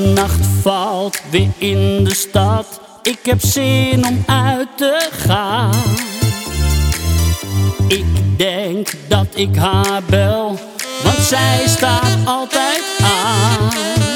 nacht valt weer in de stad. Ik heb zin om uit te gaan. Ik denk dat ik haar bel, want zij staat altijd aan.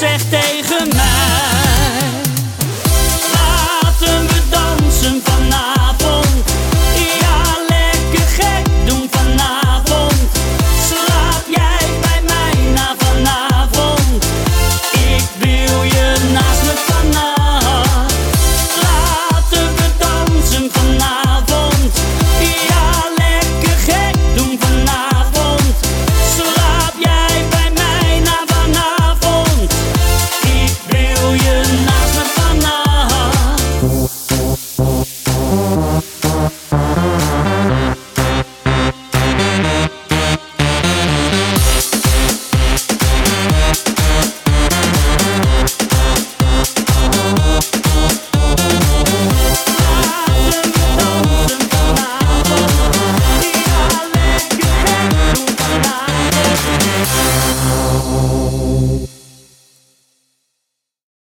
zegt tegen mij.